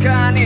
Kani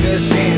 the sand.